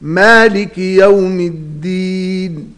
مالك يوم الدين